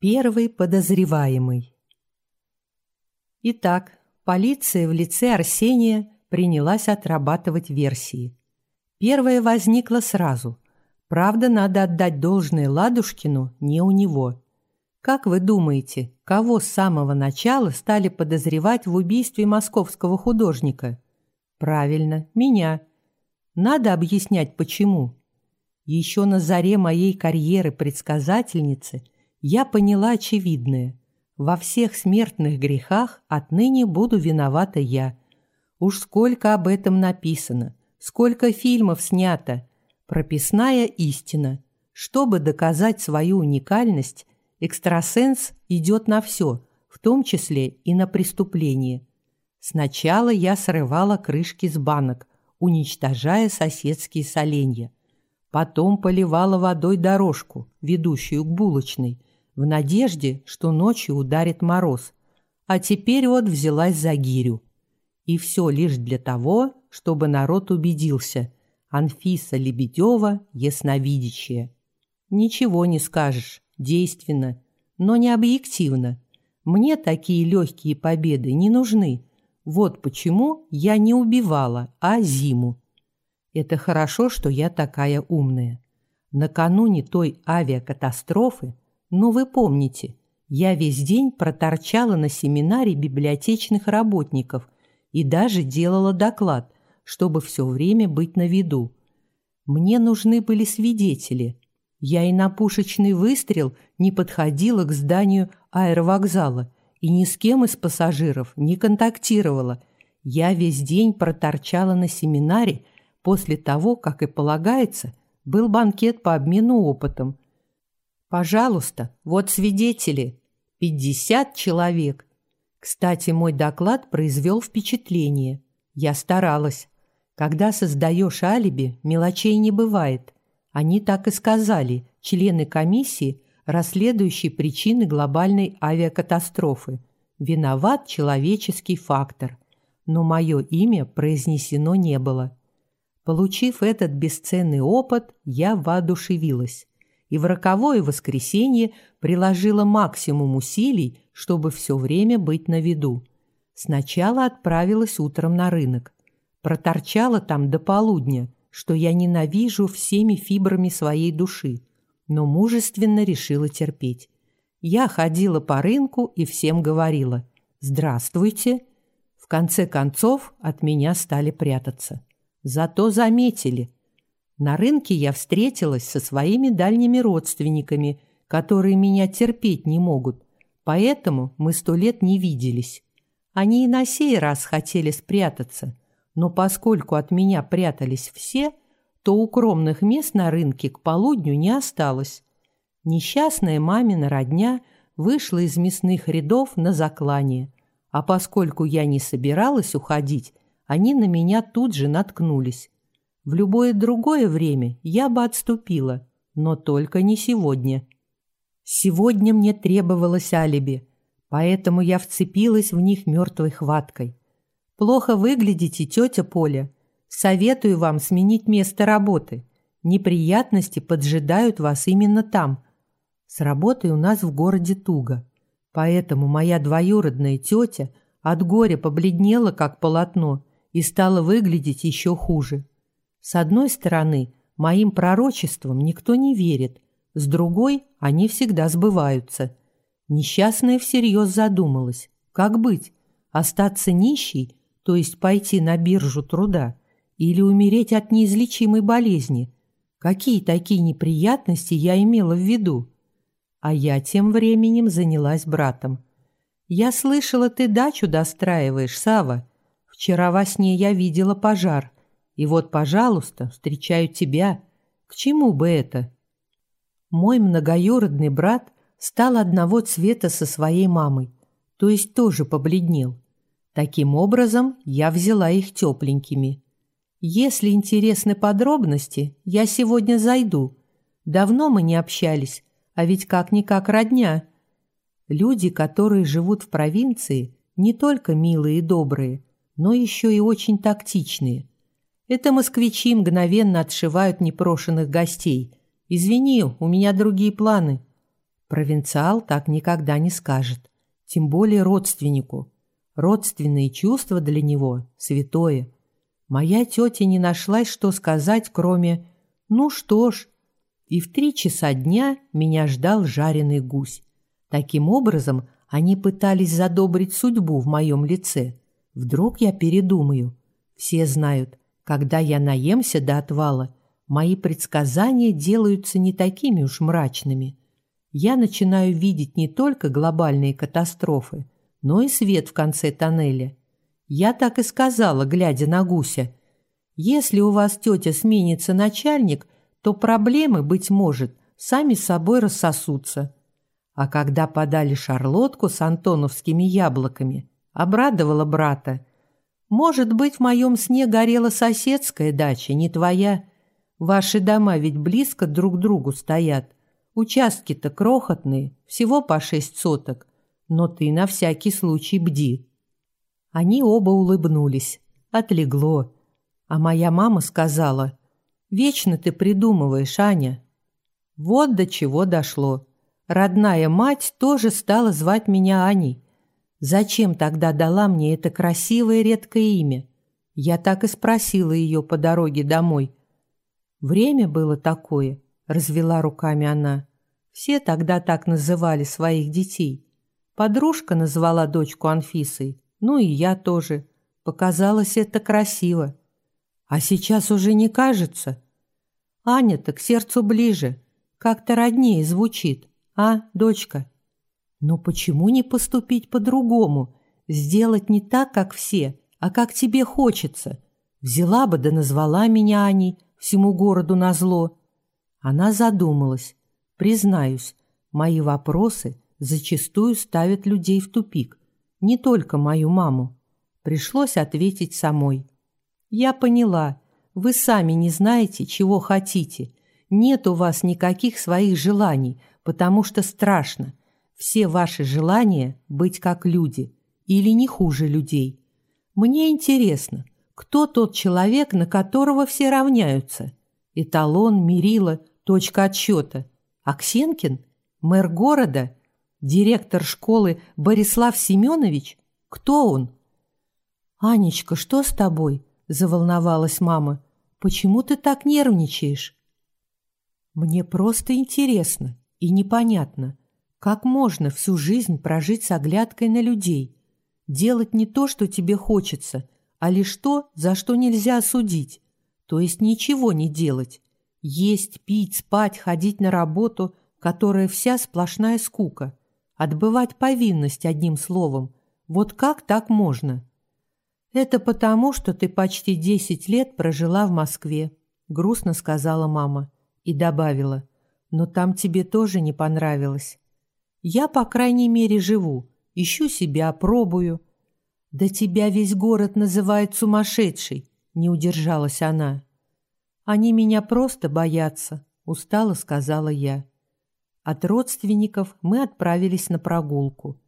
Первый подозреваемый. Итак, полиция в лице Арсения принялась отрабатывать версии. Первая возникла сразу. Правда, надо отдать должное Ладушкину не у него. Как вы думаете, кого с самого начала стали подозревать в убийстве московского художника? Правильно, меня. Надо объяснять, почему. Еще на заре моей карьеры предсказательницы я поняла очевидное. Во всех смертных грехах отныне буду виновата я. Уж сколько об этом написано, сколько фильмов снято. Прописная истина. Чтобы доказать свою уникальность, экстрасенс идет на все, в том числе и на преступление. Сначала я срывала крышки с банок, уничтожая соседские соленья. Потом поливала водой дорожку, ведущую к булочной, в надежде, что ночью ударит мороз. А теперь вот взялась за гирю. И все лишь для того, чтобы народ убедился. Анфиса Лебедева ясновидящая. Ничего не скажешь, действенно, но не объективно. Мне такие легкие победы не нужны. Вот почему я не убивала, а зиму. Это хорошо, что я такая умная. Накануне той авиакатастрофы, ну вы помните, я весь день проторчала на семинаре библиотечных работников и даже делала доклад, чтобы все время быть на виду. Мне нужны были свидетели. Я и на пушечный выстрел не подходила к зданию аэровокзала и ни с кем из пассажиров не контактировала. Я весь день проторчала на семинаре После того, как и полагается, был банкет по обмену опытом. Пожалуйста, вот свидетели. 50 человек. Кстати, мой доклад произвел впечатление. Я старалась. Когда создаешь алиби, мелочей не бывает. Они так и сказали, члены комиссии, расследующие причины глобальной авиакатастрофы. Виноват человеческий фактор. Но мое имя произнесено не было. Получив этот бесценный опыт, я воодушевилась и в роковое воскресенье приложила максимум усилий, чтобы все время быть на виду. Сначала отправилась утром на рынок. Проторчала там до полудня, что я ненавижу всеми фибрами своей души, но мужественно решила терпеть. Я ходила по рынку и всем говорила «Здравствуйте». В конце концов от меня стали прятаться. Зато заметили. На рынке я встретилась со своими дальними родственниками, которые меня терпеть не могут, поэтому мы сто лет не виделись. Они и на сей раз хотели спрятаться, но поскольку от меня прятались все, то укромных мест на рынке к полудню не осталось. Несчастная мамина родня вышла из мясных рядов на заклание, а поскольку я не собиралась уходить, они на меня тут же наткнулись. В любое другое время я бы отступила, но только не сегодня. Сегодня мне требовалось алиби, поэтому я вцепилась в них мертвой хваткой. Плохо выглядите, тетя Поля. Советую вам сменить место работы. Неприятности поджидают вас именно там. С работой у нас в городе туго, поэтому моя двоюродная тетя от горя побледнела, как полотно, и стало выглядеть еще хуже. С одной стороны, моим пророчествам никто не верит, с другой они всегда сбываются. Несчастная всерьез задумалась, как быть, остаться нищей, то есть пойти на биржу труда, или умереть от неизлечимой болезни. Какие такие неприятности я имела в виду? А я тем временем занялась братом. «Я слышала, ты дачу достраиваешь, Сава. Вчера во сне я видела пожар. И вот, пожалуйста, встречаю тебя. К чему бы это? Мой многоюродный брат стал одного цвета со своей мамой, то есть тоже побледнел. Таким образом, я взяла их тепленькими. Если интересны подробности, я сегодня зайду. Давно мы не общались, а ведь как-никак родня. Люди, которые живут в провинции, не только милые и добрые, но еще и очень тактичные. Это москвичи мгновенно отшивают непрошенных гостей. «Извини, у меня другие планы». Провинциал так никогда не скажет, тем более родственнику. Родственные чувства для него – святое. Моя тетя не нашлась, что сказать, кроме «ну что ж». И в три часа дня меня ждал жареный гусь. Таким образом, они пытались задобрить судьбу в моем лице. Вдруг я передумаю. Все знают, когда я наемся до отвала, мои предсказания делаются не такими уж мрачными. Я начинаю видеть не только глобальные катастрофы, но и свет в конце тоннеля. Я так и сказала, глядя на гуся. Если у вас, тетя, сменится начальник, то проблемы, быть может, сами собой рассосутся. А когда подали шарлотку с антоновскими яблоками, обрадовала брата. Может быть, в моем сне горела соседская дача, не твоя. Ваши дома ведь близко друг к другу стоят. Участки-то крохотные, всего по шесть соток. Но ты на всякий случай бди. Они оба улыбнулись. Отлегло. А моя мама сказала, «Вечно ты придумываешь, Аня». Вот до чего дошло. Родная мать тоже стала звать меня Аней. Зачем тогда дала мне это красивое редкое имя? Я так и спросила ее по дороге домой. Время было такое, развела руками она. Все тогда так называли своих детей. Подружка назвала дочку Анфисой, ну и я тоже. Показалось это красиво. А сейчас уже не кажется. Аня-то к сердцу ближе, как-то роднее звучит. А, дочка? Но почему не поступить по-другому? Сделать не так, как все, а как тебе хочется. Взяла бы да назвала меня Аней, всему городу назло. Она задумалась. Признаюсь, мои вопросы зачастую ставят людей в тупик. Не только мою маму. Пришлось ответить самой. Я поняла. Вы сами не знаете, чего хотите. Нет у вас никаких своих желаний, потому что страшно все ваши желания быть как люди или не хуже людей. Мне интересно, кто тот человек, на которого все равняются? Эталон, мерила, точка отсчета. Аксенкин? Мэр города? Директор школы Борислав Семенович? Кто он? «Анечка, что с тобой?» – заволновалась мама. «Почему ты так нервничаешь?» «Мне просто интересно и непонятно, как можно всю жизнь прожить с оглядкой на людей? Делать не то, что тебе хочется, а лишь то, за что нельзя осудить. То есть ничего не делать. Есть, пить, спать, ходить на работу, которая вся сплошная скука. Отбывать повинность одним словом. Вот как так можно? Это потому, что ты почти десять лет прожила в Москве, грустно сказала мама и добавила. Но там тебе тоже не понравилось. Я, по крайней мере, живу, ищу себя, пробую. Да тебя весь город называет сумасшедшей, не удержалась она. Они меня просто боятся, устало сказала я. От родственников мы отправились на прогулку.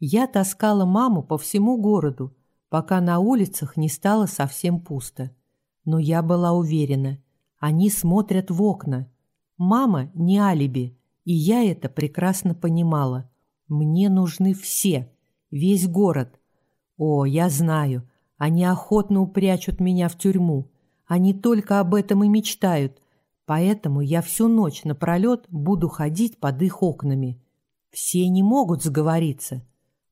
Я таскала маму по всему городу, пока на улицах не стало совсем пусто. Но я была уверена, они смотрят в окна. Мама не алиби, и я это прекрасно понимала. Мне нужны все, весь город. О, я знаю, они охотно упрячут меня в тюрьму. Они только об этом и мечтают. Поэтому я всю ночь напролет буду ходить под их окнами. Все не могут сговориться.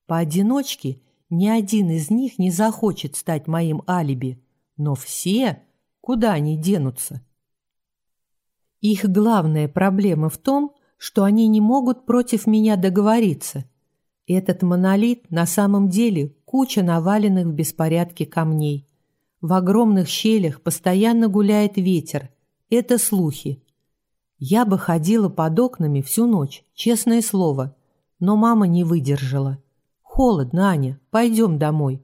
Поодиночке ни один из них не захочет стать моим алиби. Но все, куда они денутся? Их главная проблема в том, что они не могут против меня договориться. Этот монолит на самом деле куча наваленных в беспорядке камней. В огромных щелях постоянно гуляет ветер. Это слухи. Я бы ходила под окнами всю ночь, честное слово. Но мама не выдержала. «Холодно, Аня, пойдем домой».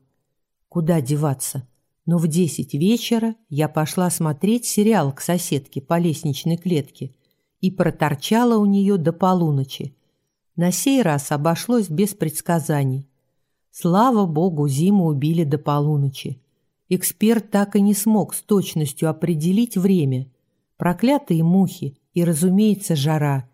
Куда деваться? Но в десять вечера я пошла смотреть сериал к соседке по лестничной клетке – и проторчала у нее до полуночи. На сей раз обошлось без предсказаний. Слава богу, зиму убили до полуночи. Эксперт так и не смог с точностью определить время. Проклятые мухи и, разумеется, жара.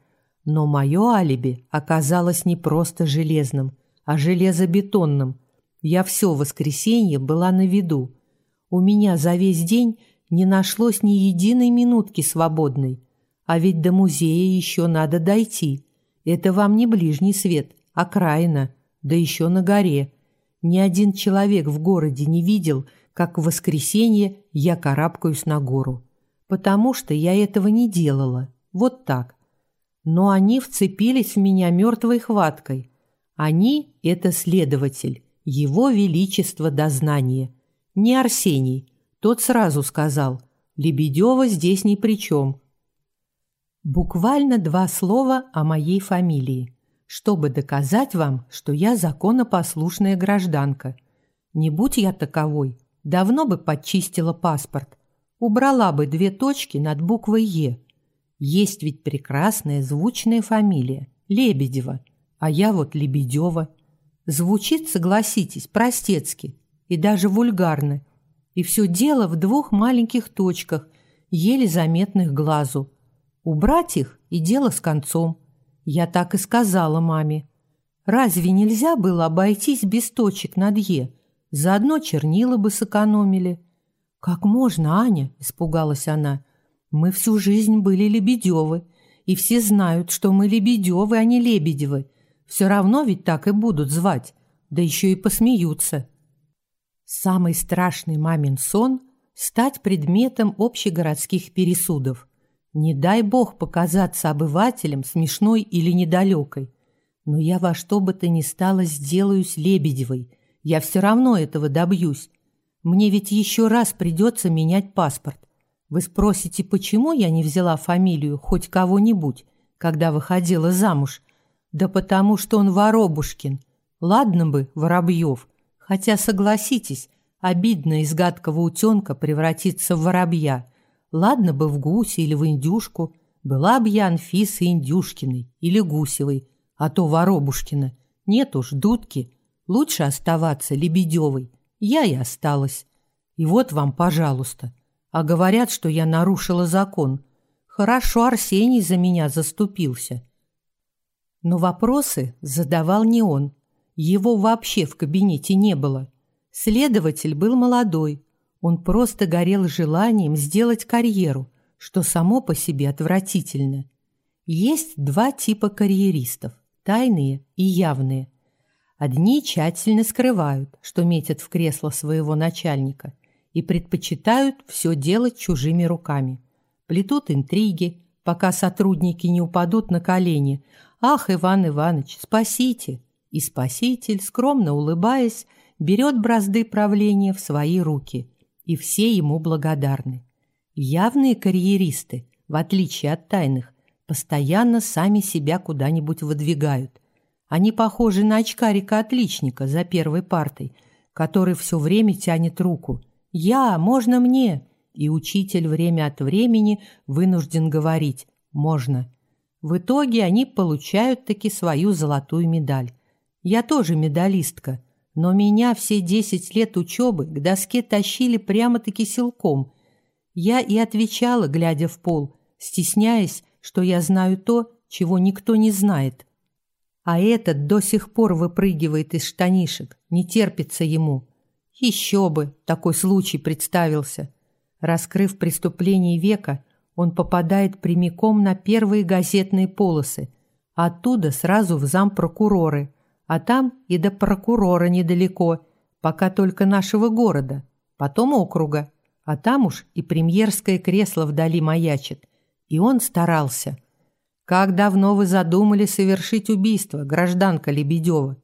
Но мое алиби оказалось не просто железным, а железобетонным. Я все воскресенье была на виду. У меня за весь день не нашлось ни единой минутки свободной. А ведь до музея еще надо дойти. Это вам не ближний свет, а окраина, да еще на горе. Ни один человек в городе не видел, как в воскресенье я карабкаюсь на гору. Потому что я этого не делала. Вот так. Но они вцепились в меня мертвой хваткой. Они – это следователь, его величество дознания. Не Арсений. Тот сразу сказал, Лебедева здесь ни при чем. Буквально два слова о моей фамилии, чтобы доказать вам, что я законопослушная гражданка. Не будь я таковой, давно бы подчистила паспорт, убрала бы две точки над буквой «Е». Есть ведь прекрасная звучная фамилия – Лебедева, а я вот Лебедева. Звучит, согласитесь, простецки и даже вульгарно. И все дело в двух маленьких точках, еле заметных глазу. Убрать их и дело с концом. Я так и сказала маме. Разве нельзя было обойтись без точек над «е»? Заодно чернила бы сэкономили. «Как можно, Аня?» – испугалась она. «Мы всю жизнь были Лебедевы, и все знают, что мы Лебедевы, а не Лебедевы. Все равно ведь так и будут звать, да еще и посмеются». Самый страшный мамин сон – стать предметом общегородских пересудов. Не дай бог показаться обывателем смешной или недалекой. Но я во что бы то ни стало сделаюсь Лебедевой. Я все равно этого добьюсь. Мне ведь еще раз придется менять паспорт. Вы спросите, почему я не взяла фамилию хоть кого-нибудь, когда выходила замуж? Да потому что он Воробушкин. Ладно бы, Воробьев – Хотя, согласитесь, обидно из гадкого утенка превратиться в воробья. Ладно бы в гуся или в индюшку, была бы я Анфисой Индюшкиной или Гусевой, а то Воробушкина. Нет уж, дудки. Лучше оставаться Лебедевой. Я и осталась. И вот вам, пожалуйста. А говорят, что я нарушила закон. Хорошо Арсений за меня заступился. Но вопросы задавал не он, его вообще в кабинете не было. Следователь был молодой. Он просто горел желанием сделать карьеру, что само по себе отвратительно. Есть два типа карьеристов – тайные и явные. Одни тщательно скрывают, что метят в кресло своего начальника и предпочитают все делать чужими руками. Плетут интриги, пока сотрудники не упадут на колени. «Ах, Иван Иванович, спасите!» и Спаситель, скромно улыбаясь, берет бразды правления в свои руки, и все ему благодарны. Явные карьеристы, в отличие от тайных, постоянно сами себя куда-нибудь выдвигают. Они похожи на очкарика-отличника за первой партой, который все время тянет руку. «Я, можно мне?» И учитель время от времени вынужден говорить «можно». В итоге они получают таки свою золотую медаль. Я тоже медалистка, но меня все десять лет учебы к доске тащили прямо-таки силком. Я и отвечала, глядя в пол, стесняясь, что я знаю то, чего никто не знает. А этот до сих пор выпрыгивает из штанишек, не терпится ему. Еще бы, такой случай представился. Раскрыв преступление века, он попадает прямиком на первые газетные полосы, оттуда сразу в зампрокуроры – а там и до прокурора недалеко, пока только нашего города, потом округа, а там уж и премьерское кресло вдали маячит. И он старался. Как давно вы задумали совершить убийство, гражданка Лебедева?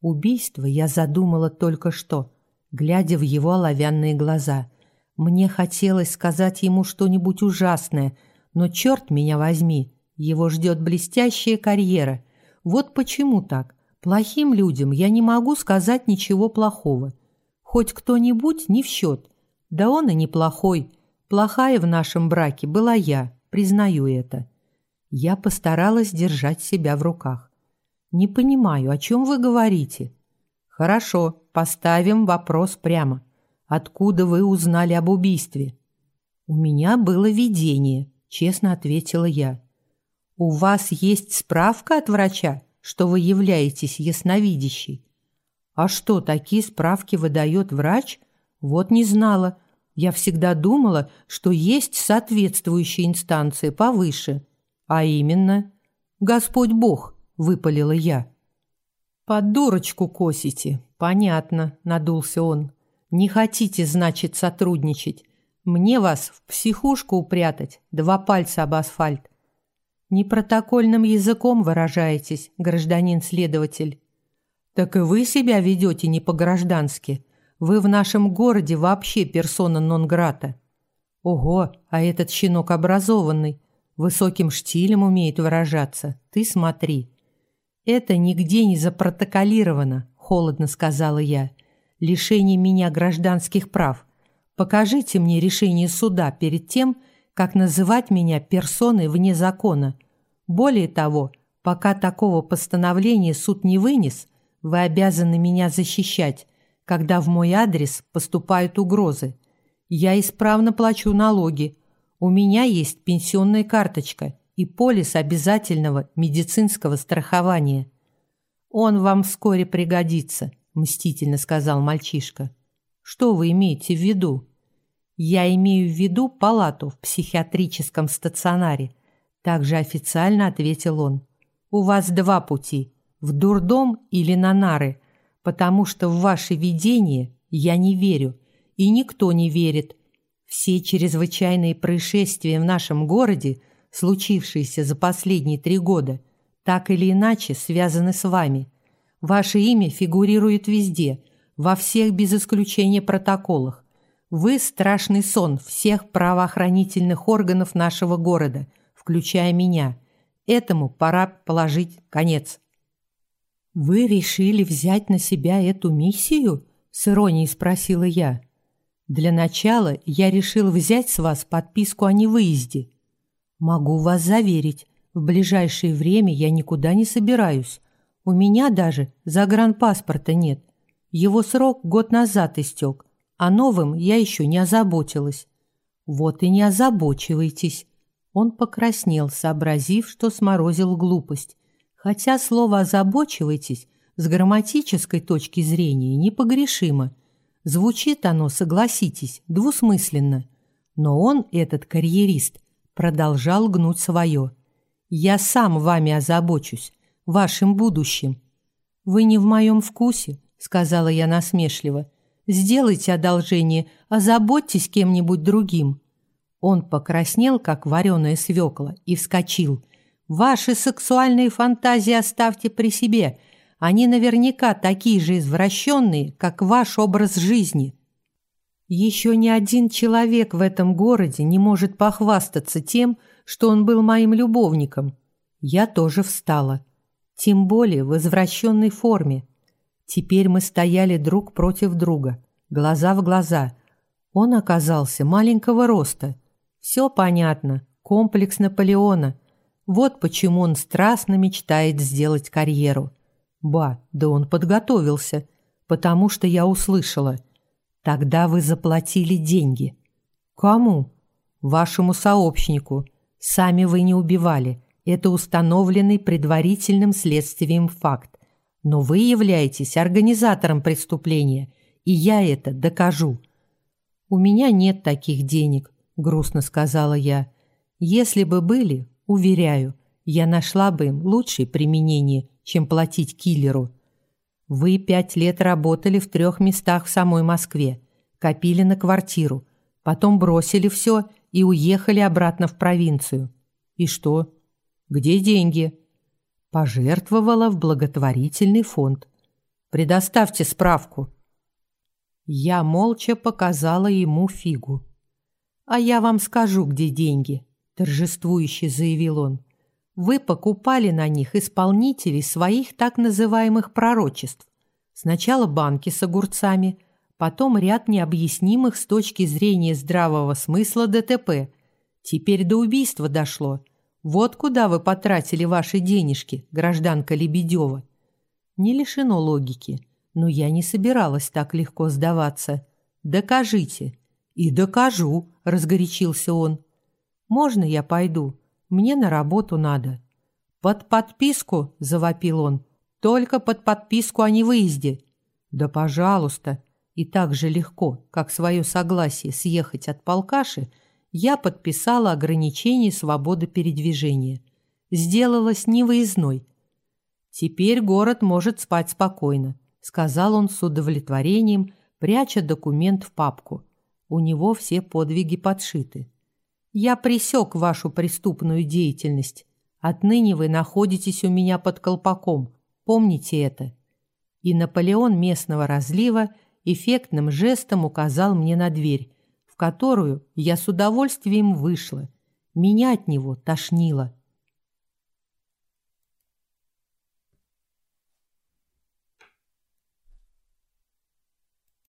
Убийство я задумала только что, глядя в его оловянные глаза. Мне хотелось сказать ему что-нибудь ужасное, но черт меня возьми, его ждет блестящая карьера. Вот почему так. Плохим людям я не могу сказать ничего плохого. Хоть кто-нибудь не в счет. Да он и неплохой. Плохая в нашем браке была я, признаю это. Я постаралась держать себя в руках. Не понимаю, о чем вы говорите. Хорошо, поставим вопрос прямо. Откуда вы узнали об убийстве? У меня было видение, честно ответила я. У вас есть справка от врача, что вы являетесь ясновидящей? А что, такие справки выдает врач? Вот не знала. Я всегда думала, что есть соответствующие инстанции повыше. А именно, Господь Бог, выпалила я. Под дурочку косите. Понятно, надулся он. Не хотите, значит, сотрудничать. Мне вас в психушку упрятать, два пальца об асфальт. Не протокольным языком выражаетесь, гражданин следователь. Так и вы себя ведете не по-граждански. Вы в нашем городе вообще персона нон-грата. Ого, а этот щенок образованный, высоким штилем умеет выражаться. Ты смотри. Это нигде не запротоколировано, холодно сказала я. Лишение меня гражданских прав. Покажите мне решение суда перед тем, как называть меня персоной вне закона. Более того, пока такого постановления суд не вынес, вы обязаны меня защищать, когда в мой адрес поступают угрозы. Я исправно плачу налоги. У меня есть пенсионная карточка и полис обязательного медицинского страхования. Он вам вскоре пригодится, мстительно сказал мальчишка. Что вы имеете в виду? Я имею в виду палату в психиатрическом стационаре, также официально ответил он. У вас два пути в дурдом или на нары, потому что в ваше видение я не верю, и никто не верит. Все чрезвычайные происшествия в нашем городе, случившиеся за последние три года, так или иначе связаны с вами. Ваше имя фигурирует везде, во всех без исключения протоколах. Вы страшный сон всех правоохранительных органов нашего города, включая меня. Этому пора положить конец. «Вы решили взять на себя эту миссию?» – с иронией спросила я. «Для начала я решил взять с вас подписку о невыезде. Могу вас заверить, в ближайшее время я никуда не собираюсь. У меня даже загранпаспорта нет. Его срок год назад истек, а новым я еще не озаботилась». «Вот и не озабочивайтесь». Он покраснел, сообразив, что сморозил глупость, Хотя слово «озабочивайтесь» с грамматической точки зрения непогрешимо. Звучит оно, согласитесь, двусмысленно. Но он, этот карьерист, продолжал гнуть свое. «Я сам вами озабочусь, вашим будущим». «Вы не в моем вкусе», — сказала я насмешливо. «Сделайте одолжение, озаботьтесь кем-нибудь другим». Он покраснел, как вареная свекла, и вскочил — Ваши сексуальные фантазии оставьте при себе. Они наверняка такие же извращенные, как ваш образ жизни. Еще ни один человек в этом городе не может похвастаться тем, что он был моим любовником. Я тоже встала. Тем более в извращенной форме. Теперь мы стояли друг против друга, глаза в глаза. Он оказался маленького роста. Все понятно. Комплекс Наполеона – вот почему он страстно мечтает сделать карьеру. Ба, да он подготовился, потому что я услышала. Тогда вы заплатили деньги. Кому? Вашему сообщнику. Сами вы не убивали. Это установленный предварительным следствием факт. Но вы являетесь организатором преступления, и я это докажу. У меня нет таких денег, грустно сказала я. Если бы были, Уверяю, я нашла бы им лучшее применение, чем платить киллеру. Вы пять лет работали в трех местах в самой Москве, копили на квартиру, потом бросили все и уехали обратно в провинцию. И что? Где деньги? Пожертвовала в благотворительный фонд. Предоставьте справку. Я молча показала ему фигу. А я вам скажу, где деньги торжествующе заявил он. Вы покупали на них исполнителей своих так называемых пророчеств. Сначала банки с огурцами, потом ряд необъяснимых с точки зрения здравого смысла ДТП. Теперь до убийства дошло. Вот куда вы потратили ваши денежки, гражданка Лебедева. Не лишено логики, но я не собиралась так легко сдаваться. Докажите. И докажу, разгорячился он. Можно я пойду? Мне на работу надо. «Под подписку!» – завопил он. «Только под подписку о невыезде!» «Да пожалуйста!» И так же легко, как свое согласие съехать от полкаши, я подписала ограничение свободы передвижения. Сделалась невыездной. «Теперь город может спать спокойно», – сказал он с удовлетворением, пряча документ в папку. У него все подвиги подшиты. «Я пресек вашу преступную деятельность. Отныне вы находитесь у меня под колпаком. Помните это». И Наполеон местного разлива эффектным жестом указал мне на дверь, в которую я с удовольствием вышла. Меня от него тошнило.